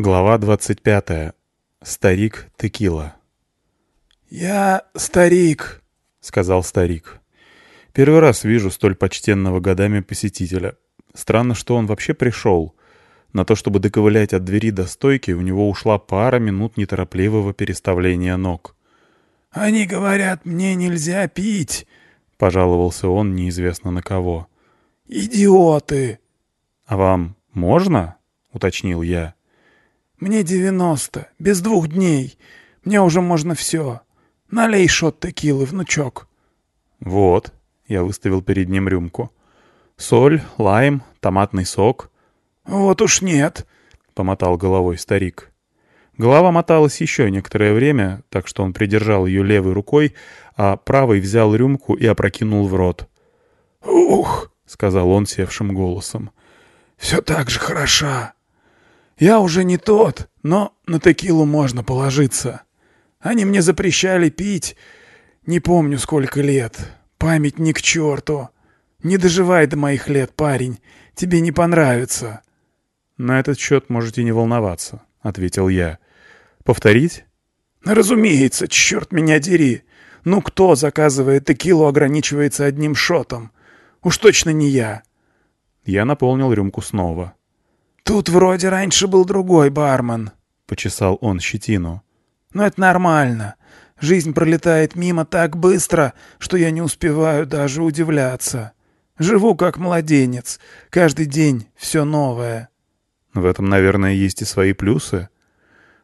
Глава 25. Старик Текила. «Я старик», — сказал старик. «Первый раз вижу столь почтенного годами посетителя. Странно, что он вообще пришел. На то, чтобы доковылять от двери до стойки, у него ушла пара минут неторопливого переставления ног. «Они говорят, мне нельзя пить», — пожаловался он неизвестно на кого. «Идиоты!» «А вам можно?» — уточнил я. «Мне девяносто, без двух дней. Мне уже можно все. Налей шот текилы, внучок». «Вот», — я выставил перед ним рюмку. «Соль, лайм, томатный сок». «Вот уж нет», — помотал головой старик. Голова моталась еще некоторое время, так что он придержал ее левой рукой, а правой взял рюмку и опрокинул в рот. «Ух!» — сказал он севшим голосом. «Все так же хороша. Я уже не тот, но на текилу можно положиться. Они мне запрещали пить, не помню сколько лет. Память ни к черту. Не доживай до моих лет, парень, тебе не понравится». «На этот счет можете не волноваться», — ответил я. «Повторить?» «Разумеется, черт меня дери. Ну кто, заказывает текилу, ограничивается одним шотом? Уж точно не я». Я наполнил рюмку снова. «Тут вроде раньше был другой бармен», — почесал он щетину. «Но это нормально. Жизнь пролетает мимо так быстро, что я не успеваю даже удивляться. Живу как младенец. Каждый день все новое». «В этом, наверное, есть и свои плюсы».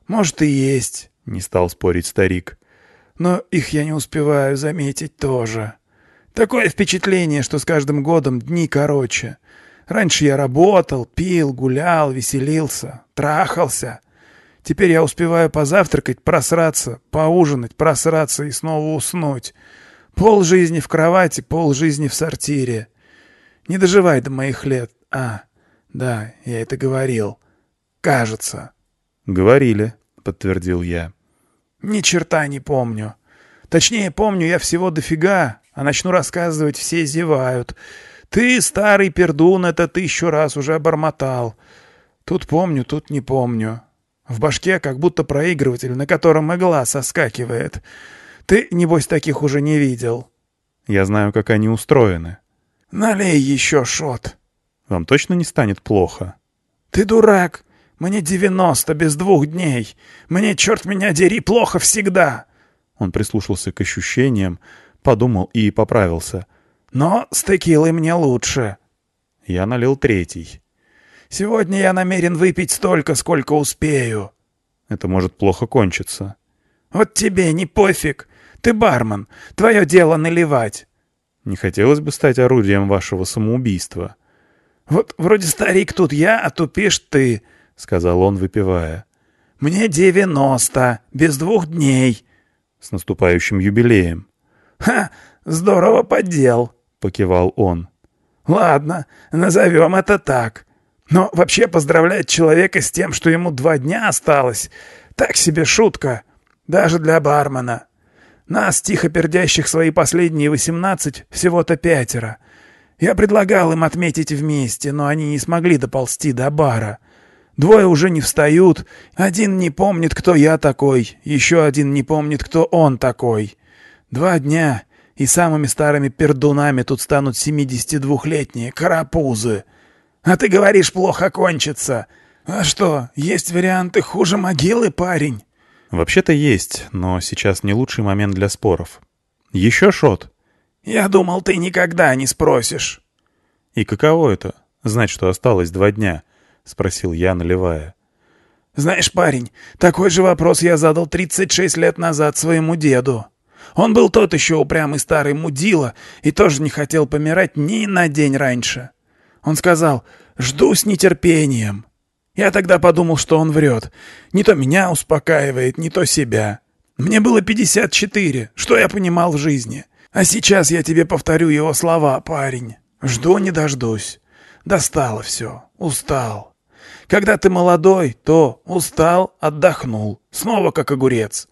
«Может, и есть», — не стал спорить старик. «Но их я не успеваю заметить тоже. Такое впечатление, что с каждым годом дни короче». Раньше я работал, пил, гулял, веселился, трахался. Теперь я успеваю позавтракать, просраться, поужинать, просраться и снова уснуть. Пол жизни в кровати, пол жизни в сортире. Не доживай до моих лет. А, да, я это говорил. Кажется. Говорили, подтвердил я. Ни черта не помню. Точнее, помню я всего дофига, а начну рассказывать, все зевают. Ты, старый пердун, это тысячу раз уже обормотал. Тут помню, тут не помню. В башке как будто проигрыватель, на котором игла соскакивает. Ты, небось, таких уже не видел. Я знаю, как они устроены. Налей еще шот. Вам точно не станет плохо? Ты дурак. Мне девяносто без двух дней. Мне, черт меня дери, плохо всегда. Он прислушался к ощущениям, подумал и поправился. Но с текилой мне лучше. Я налил третий. Сегодня я намерен выпить столько, сколько успею. Это может плохо кончиться. Вот тебе не пофиг. Ты бармен. Твое дело наливать. Не хотелось бы стать орудием вашего самоубийства. Вот вроде старик тут я, а тупишь ты, — сказал он, выпивая. Мне девяносто, без двух дней. С наступающим юбилеем. Ха, здорово поддел покивал он. «Ладно, назовем это так. Но вообще поздравлять человека с тем, что ему два дня осталось, так себе шутка, даже для бармена. Нас, тихо пердящих свои последние восемнадцать, всего-то пятеро. Я предлагал им отметить вместе, но они не смогли доползти до бара. Двое уже не встают, один не помнит, кто я такой, еще один не помнит, кто он такой. Два дня, и самыми старыми пердунами тут станут 72-летние карапузы. А ты говоришь, плохо кончится. А что, есть варианты хуже могилы, парень? Вообще-то есть, но сейчас не лучший момент для споров. Еще шот? Я думал, ты никогда не спросишь. И каково это? Знать, что осталось два дня? Спросил я, наливая. Знаешь, парень, такой же вопрос я задал 36 лет назад своему деду. Он был тот еще упрямый старый мудила и тоже не хотел помирать ни на день раньше. Он сказал «Жду с нетерпением». Я тогда подумал, что он врет. Не то меня успокаивает, не то себя. Мне было 54, что я понимал в жизни. А сейчас я тебе повторю его слова, парень. Жду не дождусь. Достало все. Устал. Когда ты молодой, то устал, отдохнул. Снова как огурец.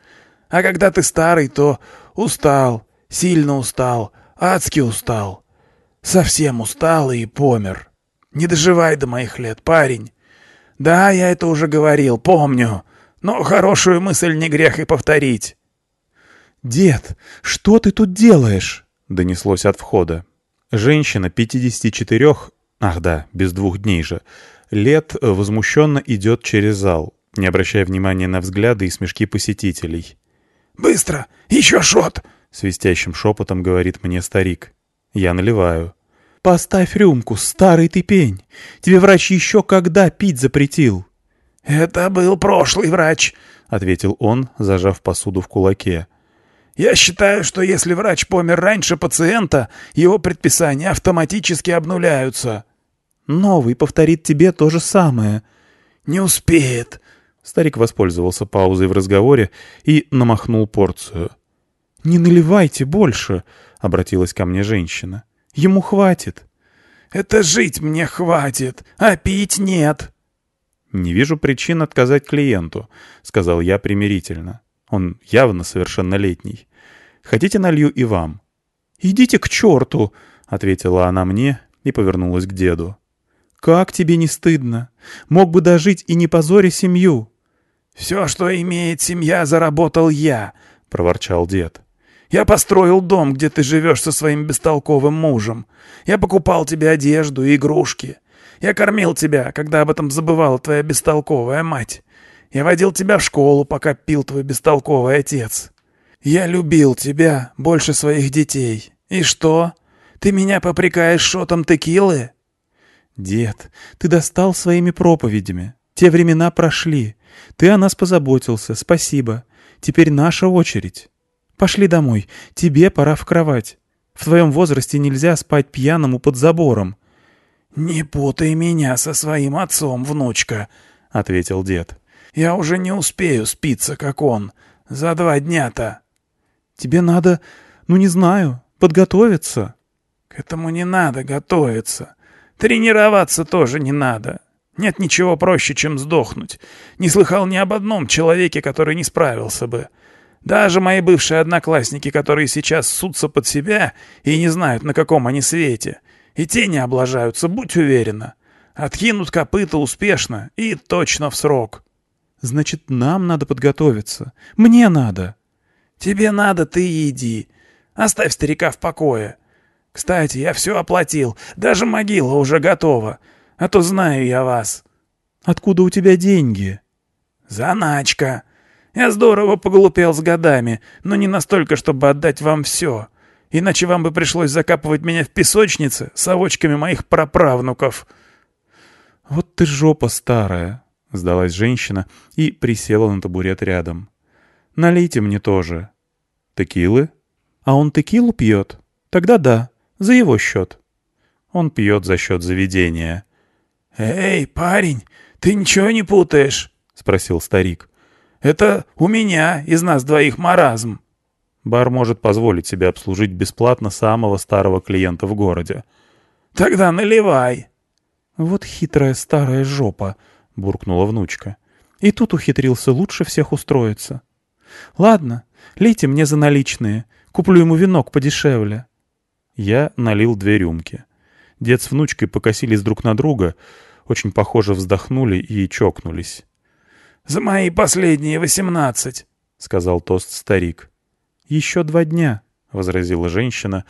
А когда ты старый, то устал, сильно устал, адски устал. Совсем устал и помер. Не доживай до моих лет, парень. «Да, я это уже говорил, помню. Но хорошую мысль не грех и повторить». «Дед, что ты тут делаешь?» — донеслось от входа. Женщина 54, ах да, без двух дней же, лет возмущенно идет через зал, не обращая внимания на взгляды и смешки посетителей. «Быстро! Еще шот!» — свистящим шепотом говорит мне старик. Я наливаю. «Поставь рюмку, старый ты пень! Тебе врач еще когда пить запретил?» «Это был прошлый врач», — ответил он, зажав посуду в кулаке. «Я считаю, что если врач помер раньше пациента, его предписания автоматически обнуляются». «Новый повторит тебе то же самое». «Не успеет». Старик воспользовался паузой в разговоре и намахнул порцию. «Не наливайте больше», — обратилась ко мне женщина. Ему хватит. Это жить мне хватит, а пить нет. Не вижу причин отказать клиенту, сказал я примирительно. Он явно совершеннолетний. Хотите налью и вам? Идите к черту, ответила она мне и повернулась к деду. «Как тебе не стыдно? Мог бы дожить и не позоря семью». «Все, что имеет семья, заработал я», — проворчал дед. Я построил дом, где ты живешь со своим бестолковым мужем. Я покупал тебе одежду и игрушки. Я кормил тебя, когда об этом забывала твоя бестолковая мать. Я водил тебя в школу, пока пил твой бестолковый отец. Я любил тебя больше своих детей. И что? Ты меня попрекаешь шотом текилы? Дед, ты достал своими проповедями. Те времена прошли. Ты о нас позаботился, спасибо. Теперь наша очередь. Пошли домой. Тебе пора в кровать. В твоем возрасте нельзя спать пьяному под забором». «Не путай меня со своим отцом, внучка», — ответил дед. «Я уже не успею спиться, как он. За два дня-то». «Тебе надо, ну не знаю, подготовиться». «К этому не надо готовиться. Тренироваться тоже не надо. Нет ничего проще, чем сдохнуть. Не слыхал ни об одном человеке, который не справился бы. Даже мои бывшие одноклассники, которые сейчас ссутся под себя и не знают, на каком они свете, и те не облажаются, будь уверена. Откинут копыта успешно и точно в срок. Значит, нам надо подготовиться. Мне надо. Тебе надо, ты иди. Оставь старика в покое. Кстати, я все оплатил. Даже могила уже готова. А то знаю я вас. Откуда у тебя деньги? Заначка. Я здорово поглупел с годами, но не настолько, чтобы отдать вам все. Иначе вам бы пришлось закапывать меня в песочнице совочками моих праправнуков». «Вот ты жопа старая», — сдалась женщина и присела на табурет рядом. «Налейте мне тоже». «Текилы?» «А он текилу пьет? Тогда да, за его счет». Он пьет за счет заведения. «Эй, парень, ты ничего не путаешь?» — спросил старик. Это у меня из нас двоих маразм. Бар может позволить себе обслужить бесплатно самого старого клиента в городе. Тогда наливай. Вот хитрая старая жопа, буркнула внучка. И тут ухитрился лучше всех устроиться. Ладно, лейте мне за наличные. Куплю ему винок подешевле. Я налил две рюмки. Дед с внучкой покосились друг на друга, очень похоже вздохнули и чокнулись. «За мои последние восемнадцать», — сказал тост старик. «Еще два дня», — возразила женщина,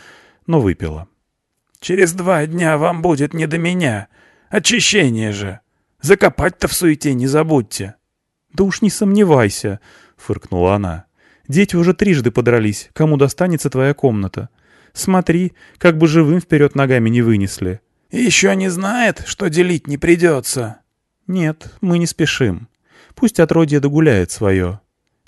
но выпила. «Через два дня вам будет не до меня. Очищение же. Закопать-то в суете не забудьте». «Да уж не сомневайся», — фыркнула она. «Дети уже трижды подрались. Кому достанется твоя комната? Смотри, как бы живым вперед ногами не вынесли». «Еще не знает, что делить не придется?» «Нет, мы не спешим. Пусть отродье догуляет свое.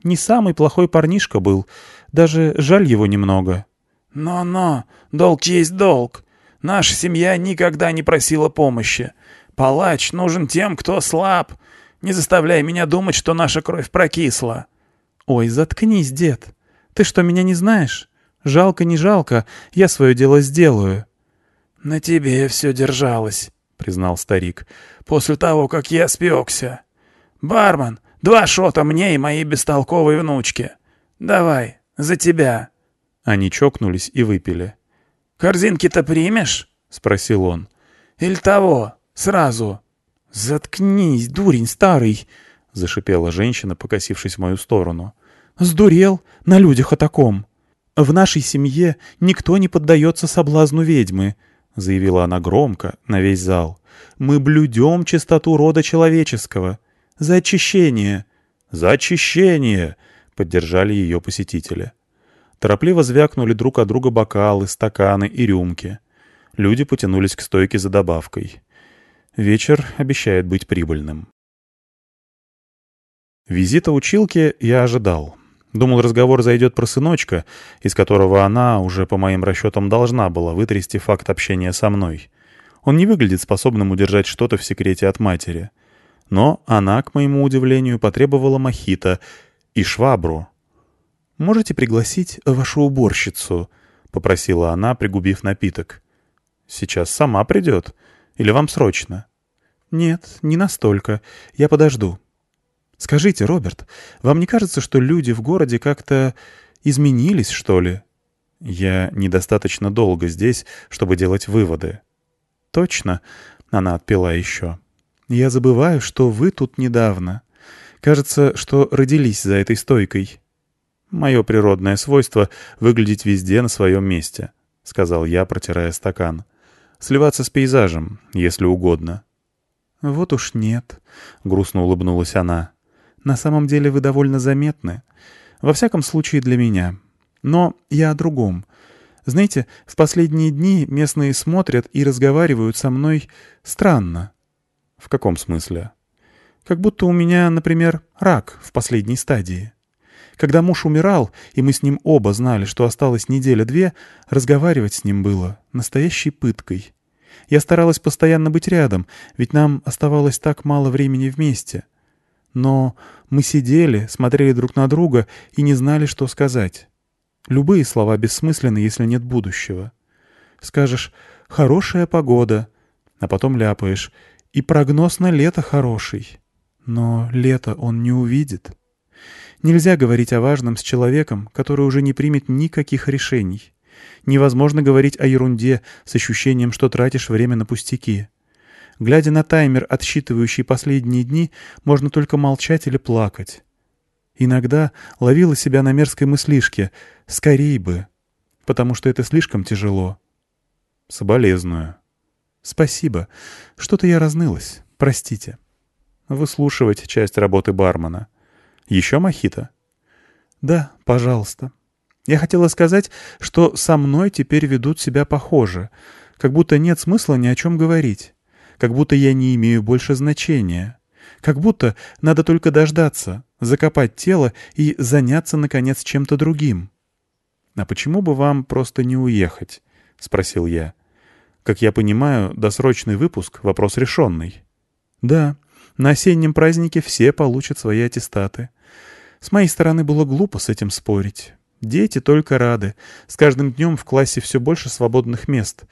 Не самый плохой парнишка был, даже жаль его немного. «Но-но, долг есть долг. Наша семья никогда не просила помощи. Палач нужен тем, кто слаб. Не заставляй меня думать, что наша кровь прокисла». «Ой, заткнись, дед. Ты что, меня не знаешь? Жалко, не жалко, я свое дело сделаю». «На тебе все держалось», — признал старик, — «после того, как я спекся». «Бармен, два шота мне и моей бестолковой внучке. Давай, за тебя». Они чокнулись и выпили. «Корзинки-то примешь?» — спросил он. «Или того, сразу?» «Заткнись, дурень старый!» — зашипела женщина, покосившись в мою сторону. «Сдурел на людях о таком!» «В нашей семье никто не поддается соблазну ведьмы», — заявила она громко на весь зал. «Мы блюдем чистоту рода человеческого. За очищение!» «За очищение!» — поддержали ее посетители. Торопливо звякнули друг от друга бокалы, стаканы и рюмки. Люди потянулись к стойке за добавкой. Вечер обещает быть прибыльным. Визита училки я ожидал. Думал, разговор зайдет про сыночка, из которого она, уже по моим расчетам, должна была вытрясти факт общения со мной. Он не выглядит способным удержать что-то в секрете от матери. Но она, к моему удивлению, потребовала мохито и швабру. «Можете пригласить вашу уборщицу?» — попросила она, пригубив напиток. «Сейчас сама придет. Или вам срочно?» «Нет, не настолько. Я подожду». «Скажите, Роберт, вам не кажется, что люди в городе как-то изменились, что ли?» «Я недостаточно долго здесь, чтобы делать выводы». «Точно», — она отпила еще. «Я забываю, что вы тут недавно. Кажется, что родились за этой стойкой». «Мое природное свойство — выглядеть везде на своем месте», — сказал я, протирая стакан. «Сливаться с пейзажем, если угодно». «Вот уж нет», — грустно улыбнулась она. На самом деле вы довольно заметны. Во всяком случае для меня. Но я о другом. Знаете, в последние дни местные смотрят и разговаривают со мной странно. В каком смысле? Как будто у меня, например, рак в последней стадии. Когда муж умирал, и мы с ним оба знали, что осталось неделя-две, разговаривать с ним было настоящей пыткой. Я старалась постоянно быть рядом, ведь нам оставалось так мало времени вместе. Но мы сидели, смотрели друг на друга и не знали, что сказать. Любые слова бессмысленны, если нет будущего. Скажешь «хорошая погода», а потом ляпаешь «и прогноз на лето хороший». Но лето он не увидит. Нельзя говорить о важном с человеком, который уже не примет никаких решений. Невозможно говорить о ерунде с ощущением, что тратишь время на пустяки. Глядя на таймер, отсчитывающий последние дни, можно только молчать или плакать. Иногда ловила себя на мерзкой мыслишке «скорей бы», потому что это слишком тяжело. Соболезную. Спасибо. Что-то я разнылась. Простите. Выслушивать часть работы бармена. Еще мохито? Да, пожалуйста. Я хотела сказать, что со мной теперь ведут себя похоже, как будто нет смысла ни о чем говорить как будто я не имею больше значения. Как будто надо только дождаться, закопать тело и заняться, наконец, чем-то другим. «А почему бы вам просто не уехать?» — спросил я. «Как я понимаю, досрочный выпуск — вопрос решенный». «Да, на осеннем празднике все получат свои аттестаты. С моей стороны было глупо с этим спорить. Дети только рады. С каждым днем в классе все больше свободных мест.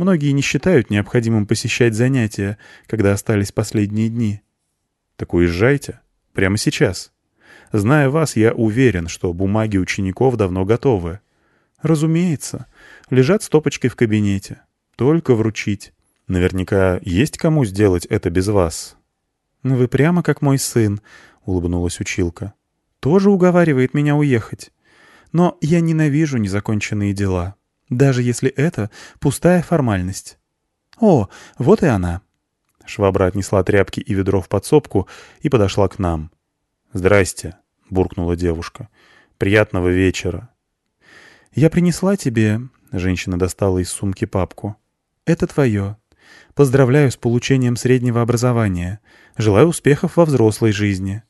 Многие не считают необходимым посещать занятия, когда остались последние дни. Так уезжайте. Прямо сейчас. Зная вас, я уверен, что бумаги учеников давно готовы. Разумеется. Лежат стопочкой в кабинете. Только вручить. Наверняка есть кому сделать это без вас. «Вы прямо как мой сын», — улыбнулась училка. «Тоже уговаривает меня уехать. Но я ненавижу незаконченные дела даже если это пустая формальность. О, вот и она. Швабра отнесла тряпки и ведро в подсобку и подошла к нам. «Здрасте», — буркнула девушка. «Приятного вечера». «Я принесла тебе...» — женщина достала из сумки папку. «Это твое. Поздравляю с получением среднего образования. Желаю успехов во взрослой жизни.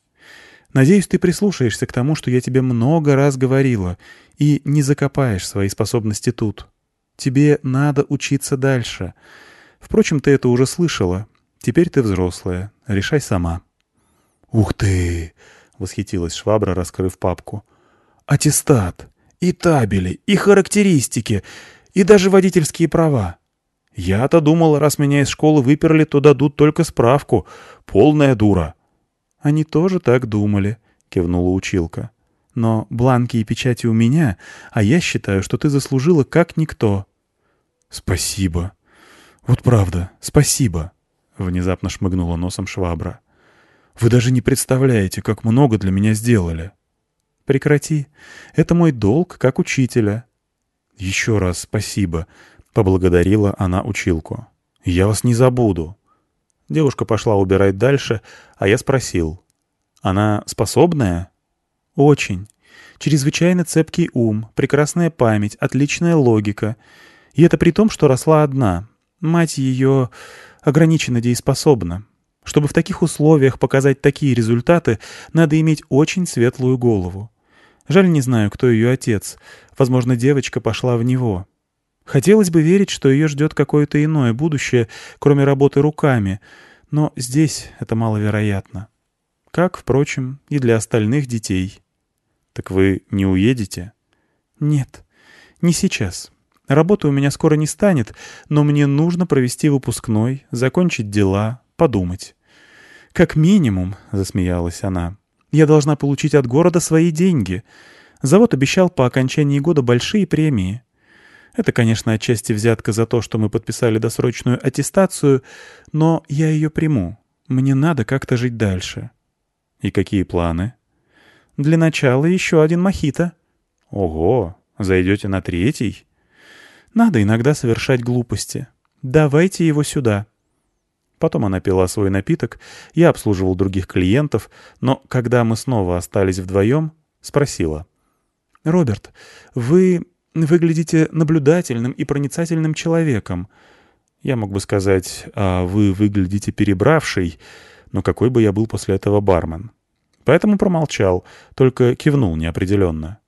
Надеюсь, ты прислушаешься к тому, что я тебе много раз говорила, и не закопаешь свои способности тут. Тебе надо учиться дальше. Впрочем, ты это уже слышала. Теперь ты взрослая. Решай сама». «Ух ты!» — восхитилась швабра, раскрыв папку. «Аттестат, и табели, и характеристики, и даже водительские права. Я-то думал, раз меня из школы выперли, то дадут только справку. Полная дура». «Они тоже так думали», — кивнула училка. «Но бланки и печати у меня, а я считаю, что ты заслужила как никто». «Спасибо. Вот правда, спасибо». внезапно шмыгнула носом швабра. «Вы даже не представляете, как много для меня сделали». «Прекрати. Это мой долг, как учителя». «Еще раз спасибо», — поблагодарила она училку. «Я вас не забуду». Девушка пошла убирать дальше, а я спросил. «Она способная?» «Очень. Чрезвычайно цепкий ум, прекрасная память, отличная логика. И это при том, что росла одна. Мать ее ограниченно дееспособна. Чтобы в таких условиях показать такие результаты, надо иметь очень светлую голову. Жаль, не знаю, кто ее отец. Возможно, девочка пошла в него. Хотелось бы верить, что ее ждет какое-то иное будущее, кроме работы руками, но здесь это маловероятно. Как, впрочем, и для остальных детей. «Так вы не уедете?» «Нет, не сейчас. Работы у меня скоро не станет, но мне нужно провести выпускной, закончить дела, подумать». «Как минимум», — засмеялась она, — «я должна получить от города свои деньги. Завод обещал по окончании года большие премии. Это, конечно, отчасти взятка за то, что мы подписали досрочную аттестацию, но я ее приму. Мне надо как-то жить дальше». «И какие планы?» Для начала еще один мохито». «Ого, зайдете на третий?» «Надо иногда совершать глупости. Давайте его сюда». Потом она пила свой напиток, я обслуживал других клиентов, но когда мы снова остались вдвоем, спросила. «Роберт, вы выглядите наблюдательным и проницательным человеком. Я мог бы сказать, а вы выглядите перебравший, но какой бы я был после этого бармен?» Поэтому промолчал, только кивнул неопределенно.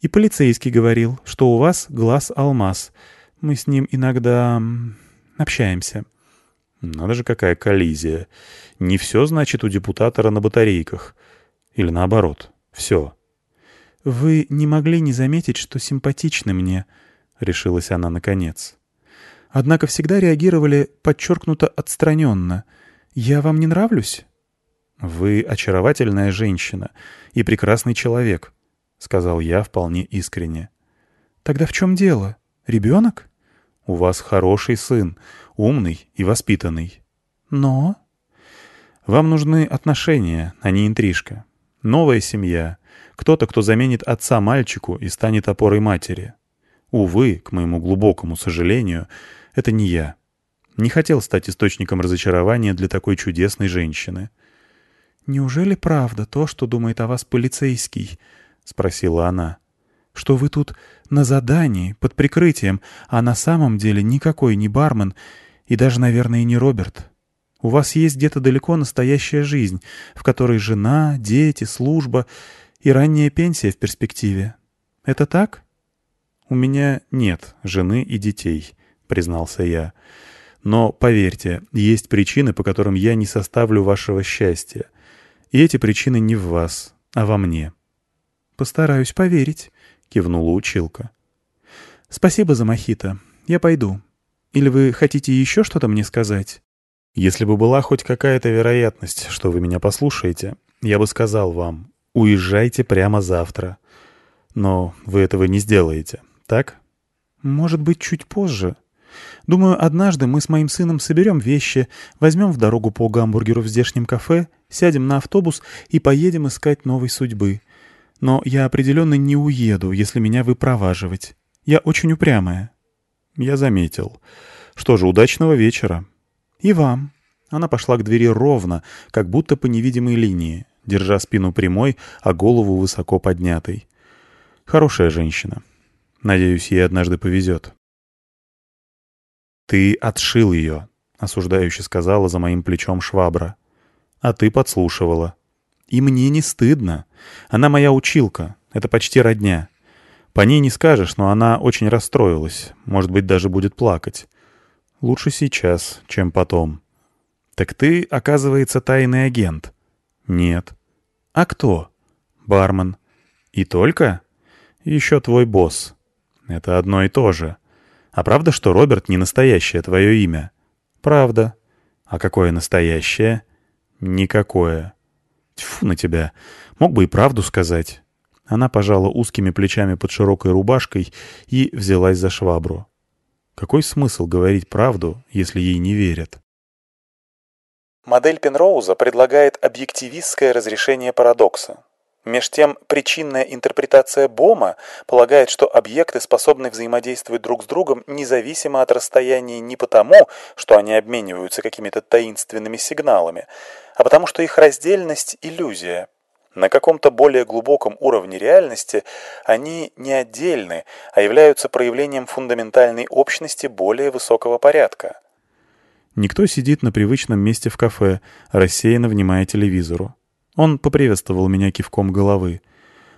И полицейский говорил, что у вас глаз алмаз. Мы с ним иногда общаемся. Надо же, какая коллизия. Не все, значит, у депутатора на батарейках. Или наоборот, все. «Вы не могли не заметить, что симпатичны мне», — решилась она наконец. «Однако всегда реагировали подчеркнуто отстраненно. Я вам не нравлюсь?» «Вы очаровательная женщина и прекрасный человек», — сказал я вполне искренне. «Тогда в чем дело? Ребенок?» «У вас хороший сын, умный и воспитанный». «Но...» «Вам нужны отношения, а не интрижка. Новая семья. Кто-то, кто заменит отца мальчику и станет опорой матери. Увы, к моему глубокому сожалению, это не я. Не хотел стать источником разочарования для такой чудесной женщины». «Неужели правда то, что думает о вас полицейский?» — спросила она. «Что вы тут на задании, под прикрытием, а на самом деле никакой не бармен и даже, наверное, не Роберт. У вас есть где-то далеко настоящая жизнь, в которой жена, дети, служба и ранняя пенсия в перспективе. Это так?» «У меня нет жены и детей», — признался я. «Но, поверьте, есть причины, по которым я не составлю вашего счастья. И эти причины не в вас, а во мне. «Постараюсь поверить», — кивнула училка. «Спасибо за мохито. Я пойду. Или вы хотите еще что-то мне сказать?» «Если бы была хоть какая-то вероятность, что вы меня послушаете, я бы сказал вам, уезжайте прямо завтра. Но вы этого не сделаете, так?» «Может быть, чуть позже», Думаю, однажды мы с моим сыном соберем вещи, возьмем в дорогу по гамбургеру в здешнем кафе, сядем на автобус и поедем искать новой судьбы. Но я определенно не уеду, если меня выпроваживать. Я очень упрямая». Я заметил. «Что же, удачного вечера». «И вам». Она пошла к двери ровно, как будто по невидимой линии, держа спину прямой, а голову высоко поднятой. Хорошая женщина. Надеюсь, ей однажды повезет. «Ты отшил ее», — осуждающе сказала за моим плечом швабра. «А ты подслушивала». «И мне не стыдно. Она моя училка. Это почти родня. По ней не скажешь, но она очень расстроилась. Может быть, даже будет плакать. Лучше сейчас, чем потом». «Так ты, оказывается, тайный агент». «Нет». «А кто?» «Бармен». «И только?» «Еще твой босс». «Это одно и то же». А правда, что Роберт не настоящее твое имя? Правда. А какое настоящее? Никакое. Тьфу на тебя. Мог бы и правду сказать. Она пожала узкими плечами под широкой рубашкой и взялась за швабру. Какой смысл говорить правду, если ей не верят? Модель Пенроуза предлагает объективистское разрешение парадокса. Меж тем, причинная интерпретация Бома полагает, что объекты способны взаимодействовать друг с другом независимо от расстояния не потому, что они обмениваются какими-то таинственными сигналами, а потому что их раздельность – иллюзия. На каком-то более глубоком уровне реальности они не отдельны, а являются проявлением фундаментальной общности более высокого порядка. Никто сидит на привычном месте в кафе, рассеянно внимая телевизору. Он поприветствовал меня кивком головы.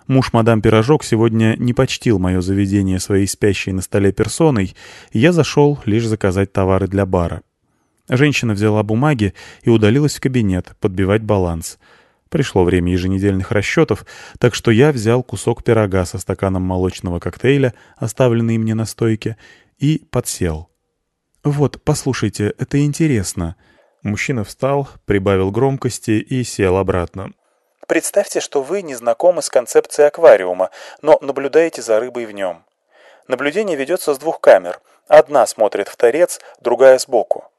Муж мадам Пирожок сегодня не почтил мое заведение своей спящей на столе персоной, и я зашел лишь заказать товары для бара. Женщина взяла бумаги и удалилась в кабинет подбивать баланс. Пришло время еженедельных расчетов, так что я взял кусок пирога со стаканом молочного коктейля, оставленный мне на стойке, и подсел. «Вот, послушайте, это интересно». Мужчина встал, прибавил громкости и сел обратно. Представьте, что вы не знакомы с концепцией аквариума, но наблюдаете за рыбой в нем. Наблюдение ведется с двух камер. Одна смотрит в торец, другая сбоку.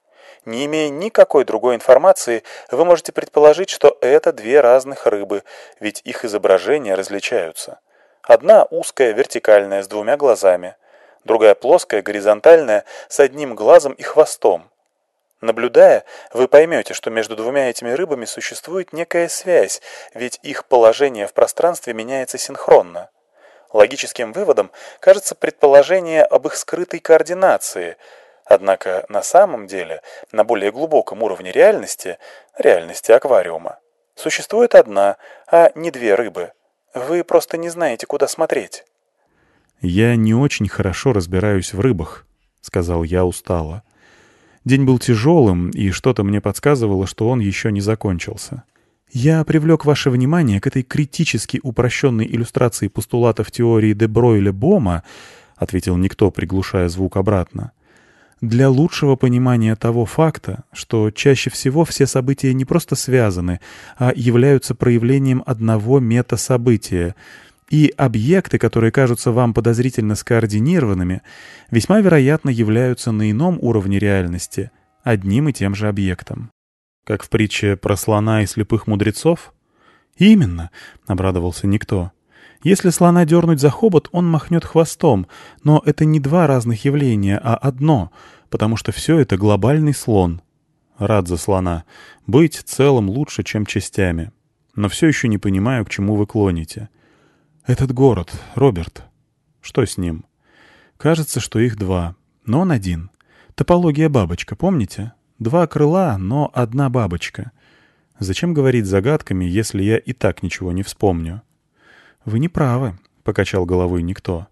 Не имея никакой другой информации, вы можете предположить, что это две разных рыбы, ведь их изображения различаются. Одна узкая, вертикальная, с двумя глазами – другая плоская, горизонтальная, с одним глазом и хвостом. Наблюдая, вы поймете, что между двумя этими рыбами существует некая связь, ведь их положение в пространстве меняется синхронно. Логическим выводом кажется предположение об их скрытой координации, однако на самом деле, на более глубоком уровне реальности, реальности аквариума, существует одна, а не две рыбы. Вы просто не знаете, куда смотреть. «Я не очень хорошо разбираюсь в рыбах», — сказал я устало. День был тяжелым, и что-то мне подсказывало, что он еще не закончился. Я привлек ваше внимание к этой критически упрощенной иллюстрации постулатов теории де Бройля-Бома, — ответил никто, приглушая звук обратно, — для лучшего понимания того факта, что чаще всего все события не просто связаны, а являются проявлением одного метасобытия — и объекты, которые кажутся вам подозрительно скоординированными, весьма вероятно являются на ином уровне реальности одним и тем же объектом. Как в притче про слона и слепых мудрецов? «Именно», — обрадовался никто. «Если слона дернуть за хобот, он махнет хвостом, но это не два разных явления, а одно, потому что все это глобальный слон». Рад за слона. Быть целым лучше, чем частями. Но все еще не понимаю, к чему вы клоните. «Этот город, Роберт. Что с ним?» «Кажется, что их два, но он один. Топология бабочка, помните? Два крыла, но одна бабочка. Зачем говорить загадками, если я и так ничего не вспомню?» «Вы не правы», — покачал головой никто.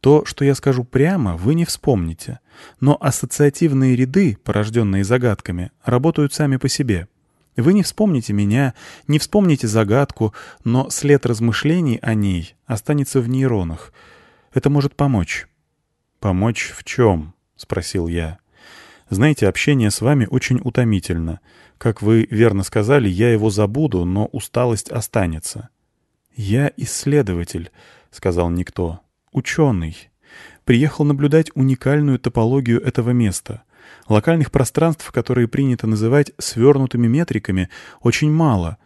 «То, что я скажу прямо, вы не вспомните. Но ассоциативные ряды, порожденные загадками, работают сами по себе». Вы не вспомните меня, не вспомните загадку, но след размышлений о ней останется в нейронах. Это может помочь. «Помочь в чем?» — спросил я. «Знаете, общение с вами очень утомительно. Как вы верно сказали, я его забуду, но усталость останется». «Я исследователь», — сказал никто. «Ученый. Приехал наблюдать уникальную топологию этого места». Локальных пространств, которые принято называть свернутыми метриками, очень мало.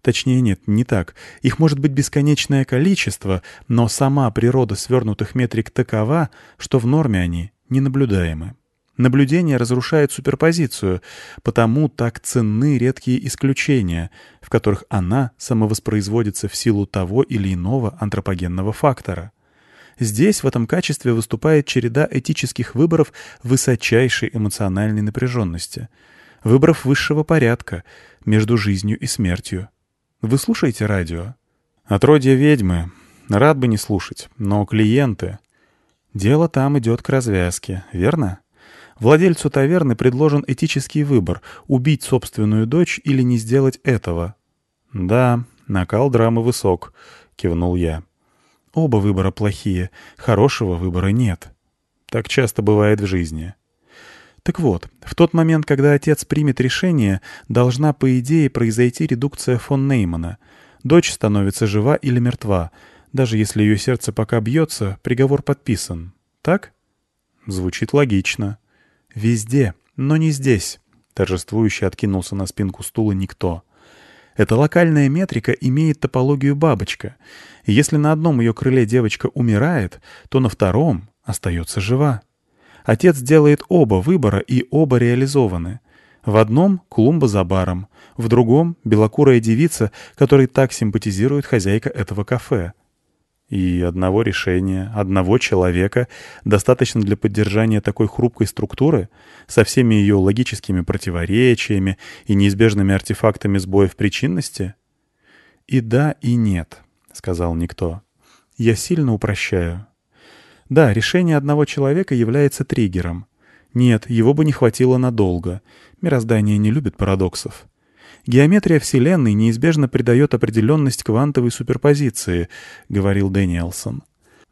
Точнее, нет, не так. Их может быть бесконечное количество, но сама природа свернутых метрик такова, что в норме они ненаблюдаемы. Наблюдение разрушает суперпозицию, потому так ценны редкие исключения, в которых она самовоспроизводится в силу того или иного антропогенного фактора. Здесь в этом качестве выступает череда этических выборов высочайшей эмоциональной напряженности, выборов высшего порядка между жизнью и смертью. Вы слушаете радио? Отродье ведьмы. Рад бы не слушать, но клиенты... Дело там идет к развязке, верно? Владельцу таверны предложен этический выбор — убить собственную дочь или не сделать этого. «Да, накал драмы высок», — кивнул я. Оба выбора плохие, хорошего выбора нет. Так часто бывает в жизни. Так вот, в тот момент, когда отец примет решение, должна, по идее, произойти редукция фон Неймана. Дочь становится жива или мертва. Даже если ее сердце пока бьется, приговор подписан. Так? Звучит логично. Везде, но не здесь. Торжествующе откинулся на спинку стула никто. Эта локальная метрика имеет топологию бабочка. Если на одном ее крыле девочка умирает, то на втором остается жива. Отец делает оба выбора, и оба реализованы. В одном — клумба за баром, в другом — белокурая девица, которой так симпатизирует хозяйка этого кафе. И одного решения, одного человека достаточно для поддержания такой хрупкой структуры со всеми ее логическими противоречиями и неизбежными артефактами сбоев причинности? «И да, и нет», — сказал никто. «Я сильно упрощаю. Да, решение одного человека является триггером. Нет, его бы не хватило надолго. Мироздание не любит парадоксов. Геометрия Вселенной неизбежно придает определенность квантовой суперпозиции, говорил Дэниелсон.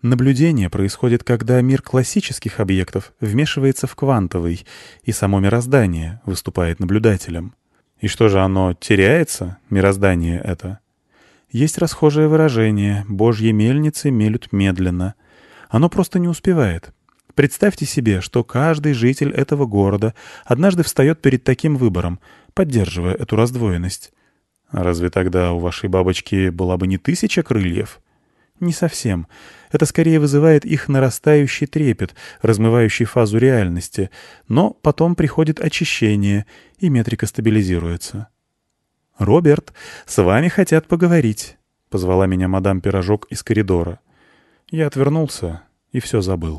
Наблюдение происходит, когда мир классических объектов вмешивается в квантовый, и само мироздание выступает наблюдателем. И что же оно теряется, мироздание это? Есть расхожее выражение «божьи мельницы мелют медленно». Оно просто не успевает. Представьте себе, что каждый житель этого города однажды встает перед таким выбором, поддерживая эту раздвоенность. Разве тогда у вашей бабочки была бы не тысяча крыльев? Не совсем. Это скорее вызывает их нарастающий трепет, размывающий фазу реальности, но потом приходит очищение, и метрика стабилизируется. «Роберт, с вами хотят поговорить», — позвала меня мадам Пирожок из коридора. Я отвернулся и все забыл.